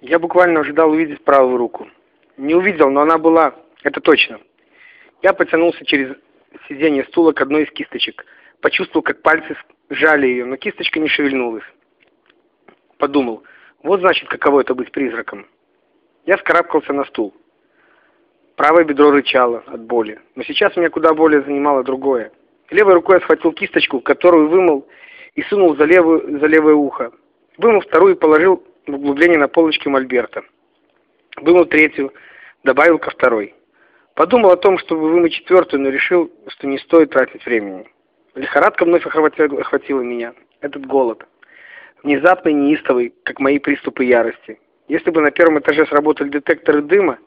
Я буквально ожидал увидеть правую руку. Не увидел, но она была, это точно. Я потянулся через сиденье стула к одной из кисточек. Почувствовал, как пальцы сжали ее, но кисточка не шевельнулась. Подумал, вот значит, каково это быть призраком. Я скарабкался на стул. Правое бедро рычало от боли, но сейчас меня куда более занимало другое. Левой рукой я схватил кисточку, которую вымыл и сунул за, левую, за левое ухо. Вымыл вторую и положил в углубление на полочке мольберта. Вымыл третью, добавил ко второй. Подумал о том, чтобы вымыть четвертую, но решил, что не стоит тратить времени. Лихорадка вновь охватила, охватила меня. Этот голод. Внезапный, неистовый, как мои приступы ярости. Если бы на первом этаже сработали детекторы дыма,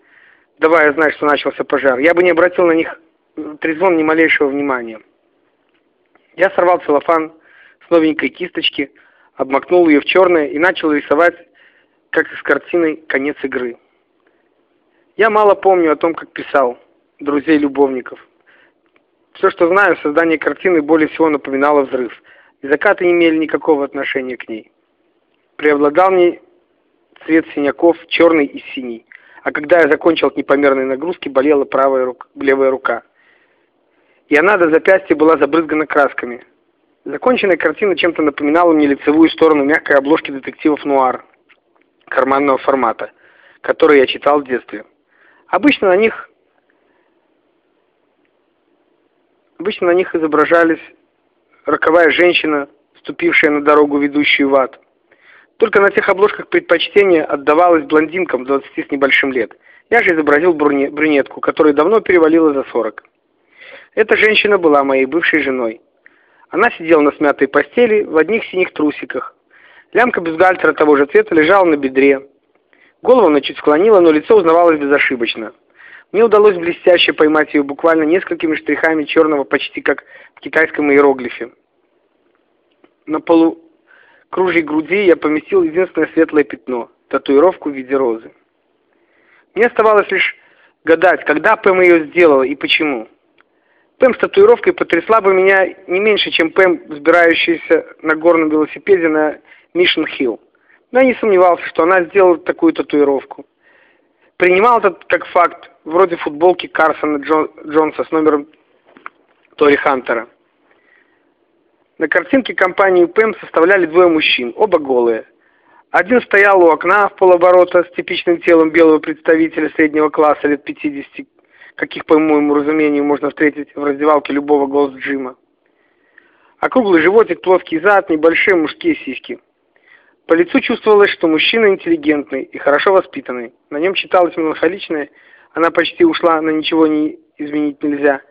давая знать, что начался пожар, я бы не обратил на них трезвон ни малейшего внимания. Я сорвал целлофан с новенькой кисточки, обмакнул ее в черное и начал рисовать, как с картиной «Конец игры». Я мало помню о том, как писал друзей-любовников. Все, что знаю, создание картины более всего напоминало взрыв, и закаты не имели никакого отношения к ней. Преобладал мне цвет синяков, черный и синий, а когда я закончил от непомерной нагрузки, болела правая рука, левая рука. И она до запястья была забрызгана красками. Законченная картина чем-то напоминала мне лицевую сторону мягкой обложки детективов нуар карманного формата, которые я читал в детстве. Обычно на них обычно на них изображались роковая женщина, ступившая на дорогу, ведущую в ад. Только на тех обложках предпочтение отдавалось блондинкам 20 с небольшим лет. Я же изобразил брюнетку, которая давно перевалила за 40. Эта женщина была моей бывшей женой. Она сидела на смятой постели в одних синих трусиках. Лямка бюстгальтера того же цвета лежала на бедре. Голову она чуть склонила, но лицо узнавалось безошибочно. Мне удалось блестяще поймать ее буквально несколькими штрихами черного, почти как в китайском иероглифе. На полу кружьей груди я поместил единственное светлое пятно – татуировку в виде розы. Мне оставалось лишь гадать, когда Пэм ее сделала и почему. Пэм с татуировкой потрясла бы меня не меньше, чем Пэм, взбирающаяся на горном велосипеде на Мишен Хилл но я не сомневался, что она сделала такую татуировку. Принимал этот как факт, вроде футболки Карсона Джон, Джонса с номером Тори Хантера. На картинке компанию Пэм составляли двое мужчин, оба голые. Один стоял у окна в полоборота с типичным телом белого представителя среднего класса лет 50, каких, по моему разумению, можно встретить в раздевалке любого голос-джима. Округлый животик, плоский зад, небольшие мужские сиськи. По лицу чувствовалось, что мужчина интеллигентный и хорошо воспитанный. На нем читалось меланхоличное, она почти ушла, на ничего не изменить нельзя.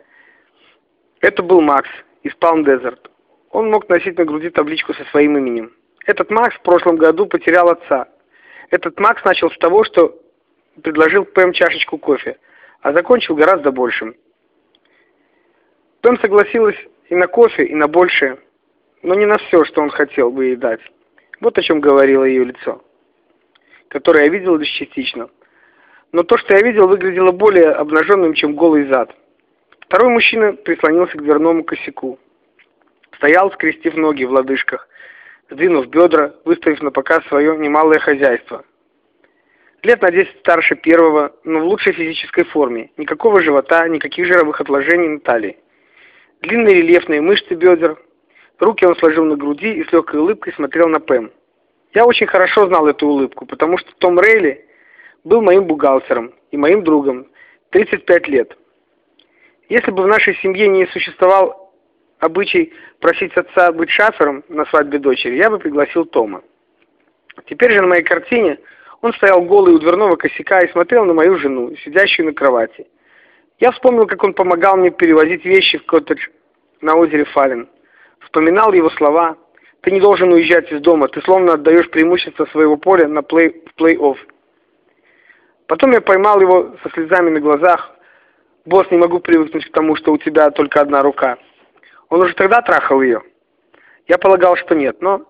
Это был Макс из Palm Desert. Он мог носить на груди табличку со своим именем. Этот Макс в прошлом году потерял отца. Этот Макс начал с того, что предложил Пэм чашечку кофе, а закончил гораздо большим. Пэм согласилась и на кофе, и на большее, но не на все, что он хотел бы ей дать. Вот о чем говорило ее лицо, которое я видел лишь частично. Но то, что я видел, выглядело более обнаженным, чем голый зад. Второй мужчина прислонился к дверному косяку. Стоял, скрестив ноги в лодыжках, сдвинув бедра, выставив на показ свое немалое хозяйство. Лет на 10 старше первого, но в лучшей физической форме. Никакого живота, никаких жировых отложений на талии. Длинные рельефные мышцы бедер, Руки он сложил на груди и с легкой улыбкой смотрел на Пэм. Я очень хорошо знал эту улыбку, потому что Том Рейли был моим бухгалтером и моим другом 35 лет. Если бы в нашей семье не существовал обычай просить отца быть шафером на свадьбе дочери, я бы пригласил Тома. Теперь же на моей картине он стоял голый у дверного косяка и смотрел на мою жену, сидящую на кровати. Я вспомнил, как он помогал мне перевозить вещи в коттедж на озере Фален вспоминал его слова. Ты не должен уезжать из дома, ты словно отдаешь преимущество своего поля на плей, в плей-офф. Потом я поймал его со слезами на глазах. Босс, не могу привыкнуть к тому, что у тебя только одна рука. Он уже тогда трахал ее? Я полагал, что нет, но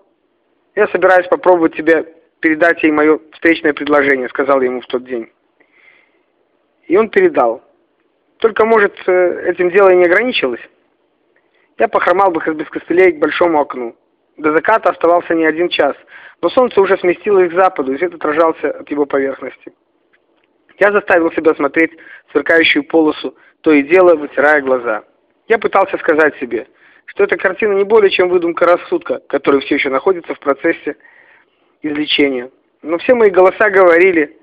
я собираюсь попробовать тебе передать ей мое встречное предложение, сказал ему в тот день. И он передал. Только, может, э, этим дело и не ограничилось? Я похромал без костылей к большому окну. До заката оставался не один час, но солнце уже сместило их к западу, и свет отражался от его поверхности. Я заставил себя смотреть сверкающую полосу, то и дело вытирая глаза. Я пытался сказать себе, что эта картина не более чем выдумка рассудка, который все еще находится в процессе излечения. Но все мои голоса говорили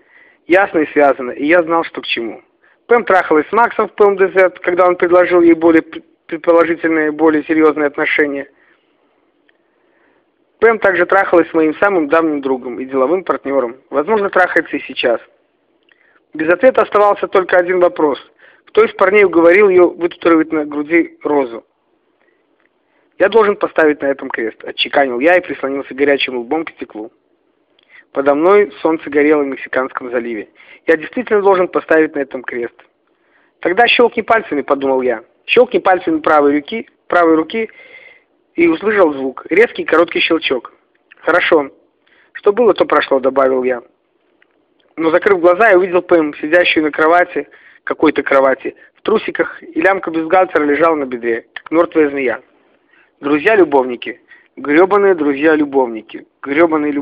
ясно и связано, и я знал, что к чему. Пэм трахалась с Максом в ПМДЗ, когда он предложил ей более предположительные, более серьезные отношения. Пэм также трахалась с моим самым давним другом и деловым партнером. Возможно, трахается и сейчас. Без ответа оставался только один вопрос. Кто из парней уговорил ее вытатуировать на груди розу? Я должен поставить на этом крест, отчеканил я и прислонился горячим лбом к стеклу. Подо мной солнце горело в Мексиканском заливе. Я действительно должен поставить на этом крест. Тогда щелкни пальцами, подумал я. Щелкни пальцами правой руки, правой руки и услышал звук. Резкий короткий щелчок. Хорошо. Что было, то прошло, добавил я. Но закрыв глаза, я увидел Пэм, сидящую на кровати, какой-то кровати, в трусиках, и лямка бюстгальтера лежала на бедре, как мертвая змея. Друзья-любовники, гребаные друзья-любовники, гребаные любовники.